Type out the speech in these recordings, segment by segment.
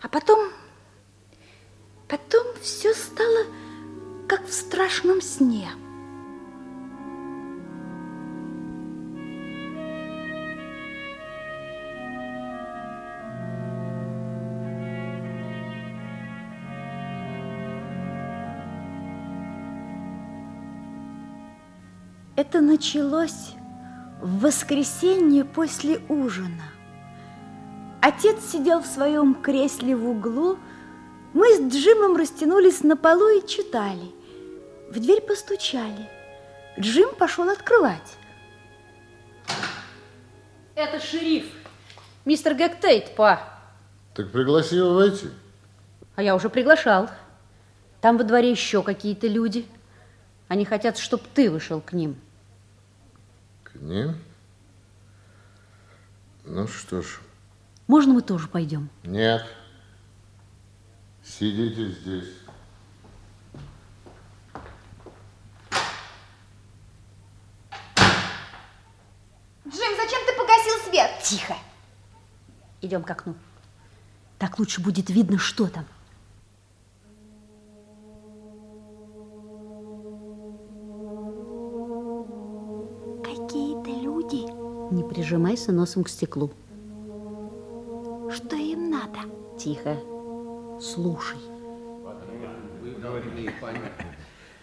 А потом... Потом все стало как в страшном сне. Это началось в воскресенье после ужина. Отец сидел в своем кресле в углу. Мы с Джимом растянулись на полу и читали. В дверь постучали. Джим пошел открывать. Это шериф, мистер Гектейт, па. Так пригласи его войти. А я уже приглашал. Там во дворе еще какие-то люди. Они хотят, чтобы ты вышел к ним. К ним? Ну что ж, можно мы тоже пойдем? Нет. Сидите здесь. Джим, зачем ты погасил свет? Тихо. Идем к окну. Так лучше будет видно, что там. Какие-то люди. Не прижимайся носом к стеклу надо. Тихо. Слушай.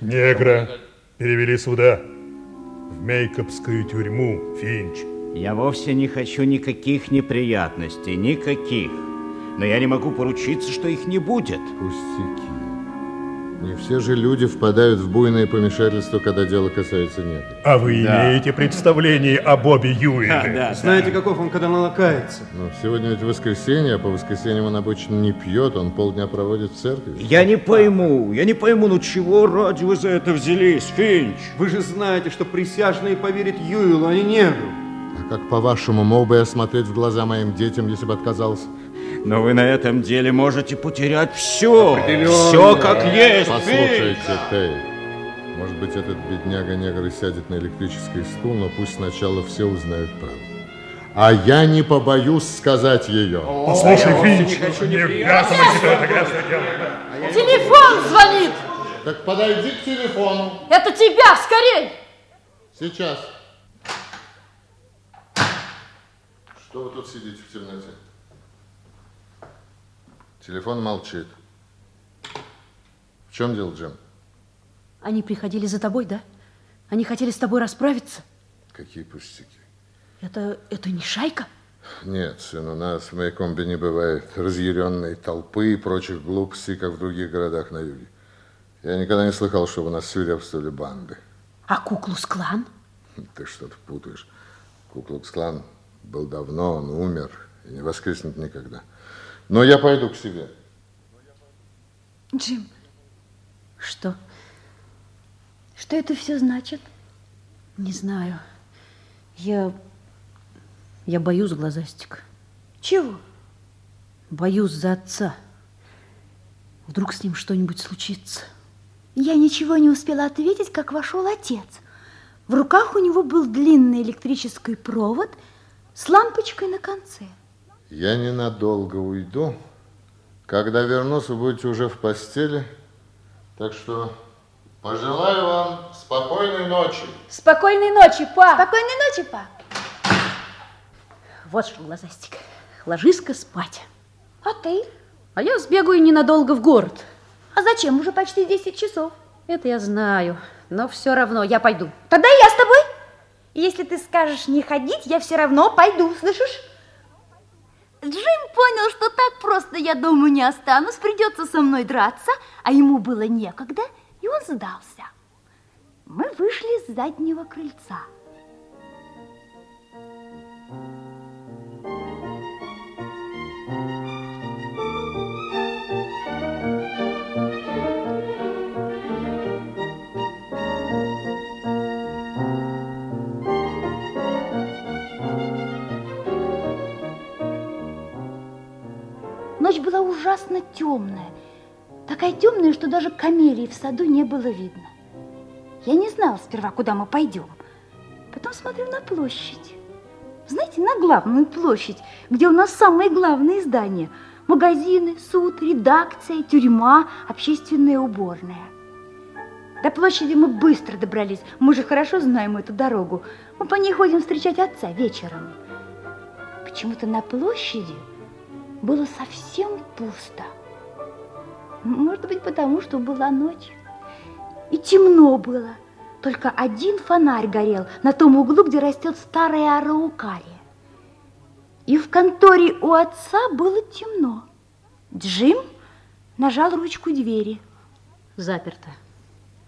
Негра перевели сюда, в Мейкопскую тюрьму, Финч. Я вовсе не хочу никаких неприятностей, никаких. Но я не могу поручиться, что их не будет. Пустяки. Не все же люди впадают в буйное помешательство, когда дело касается нет. А вы да. имеете представление о Бобе Юэле? Да, да, Знаете, да. каков он, когда налокается? Ну, сегодня ведь воскресенье, а по воскресеньям он обычно не пьет, он полдня проводит в церкви. Я не пойму, я не пойму, ну чего ради вы за это взялись, Финч? Вы же знаете, что присяжные поверят Юэлу, а не негру. А как, по-вашему, мог бы я смотреть в глаза моим детям, если бы отказался? Но вы на этом деле можете потерять все. Все как есть. Послушайте, Тей. Может быть, этот бедняга-негр сядет на электрический стул, но пусть сначала все узнают правду. А я не побоюсь сказать ее. Послушай, Финч, не ввязывайся в это грязное дело. Телефон звонит. Так подойди к телефону. Это тебя, скорей. Сейчас. Что вы тут сидите в темноте? Телефон молчит. В чем дело, Джим? Они приходили за тобой, да? Они хотели с тобой расправиться? Какие пустяки. Это, это не шайка? Нет, сын, у нас в Майкомбе не бывает разъяренной толпы и прочих глупостей, как в других городах на юге. Я никогда не слыхал, чтобы у нас свирепствовали банды. А Куклус-клан? Ты что-то путаешь. Куклукс-клан был давно, он умер и не воскреснет никогда. Но я пойду к себе. Джим, что? Что это все значит? Не знаю. Я... Я боюсь, глазастик. Чего? Боюсь за отца. Вдруг с ним что-нибудь случится. Я ничего не успела ответить, как вошел отец. В руках у него был длинный электрический провод с лампочкой на конце. Я ненадолго уйду. Когда вернусь, вы будете уже в постели. Так что Пожелаю вам спокойной ночи. Спокойной ночи, па. Спокойной ночи, па. Вот что, глазастик, ложись-ка спать. А ты? А я сбегаю ненадолго в город. А зачем? Уже почти 10 часов. Это я знаю, но все равно я пойду. Тогда я с тобой. Если ты скажешь не ходить, я все равно пойду, слышишь? Джим понял, что так просто я дома не останусь, придется со мной драться, а ему было некогда, и он сдался. Мы вышли с заднего крыльца. была ужасно темная, такая темная, что даже камелии в саду не было видно. Я не знала сперва, куда мы пойдем. Потом смотрю на площадь. Знаете, на главную площадь, где у нас самые главные здания. Магазины, суд, редакция, тюрьма, общественная уборная. До площади мы быстро добрались. Мы же хорошо знаем эту дорогу. Мы по ней ходим встречать отца вечером. Почему-то на площади было совсем пусто. Может быть, потому что была ночь. И темно было. Только один фонарь горел на том углу, где растет старая араукария. И в конторе у отца было темно. Джим нажал ручку двери. Заперто.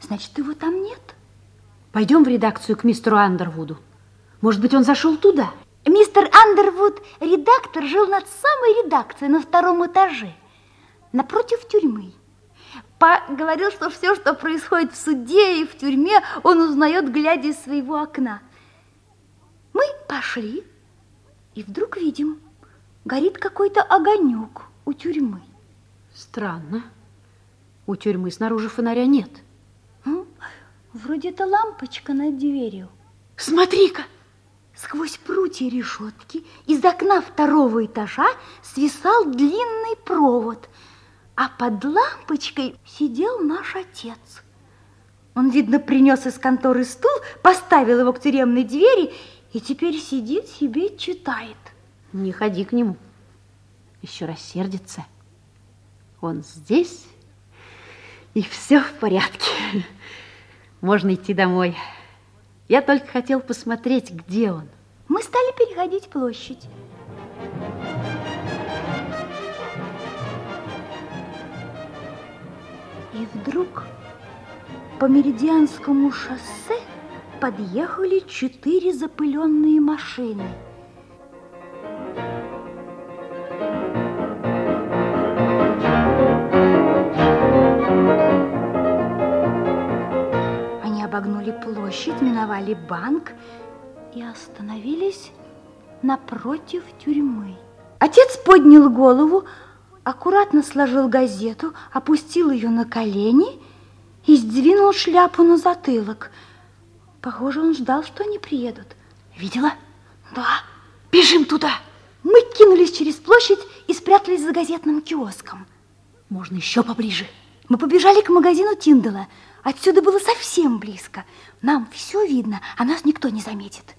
Значит, его там нет? Пойдем в редакцию к мистеру Андервуду. Может быть, он зашел туда? Мистер Андервуд, редактор, жил над самой редакцией на втором этаже, напротив тюрьмы. Па говорил, что все, что происходит в суде и в тюрьме, он узнает, глядя из своего окна. Мы пошли, и вдруг видим, горит какой-то огонек у тюрьмы. Странно. У тюрьмы снаружи фонаря нет. Ну, М? Вроде это лампочка над дверью. Смотри-ка! Сквозь прутья решетки из окна второго этажа свисал длинный провод, а под лампочкой сидел наш отец. Он, видно, принес из конторы стул, поставил его к тюремной двери и теперь сидит себе читает. Не ходи к нему, еще раз сердится. Он здесь, и все в порядке. Можно идти домой. Я только хотел посмотреть, где он. Мы стали переходить площадь. И вдруг по Меридианскому шоссе подъехали четыре запыленные машины – миновали площадь, миновали банк и остановились напротив тюрьмы. Отец поднял голову, аккуратно сложил газету, опустил ее на колени и сдвинул шляпу на затылок. Похоже, он ждал, что они приедут. Видела? Да. Бежим туда. Мы кинулись через площадь и спрятались за газетным киоском. Можно еще поближе. Мы побежали к магазину Тиндала. Отсюда было совсем близко. Нам все видно, а нас никто не заметит.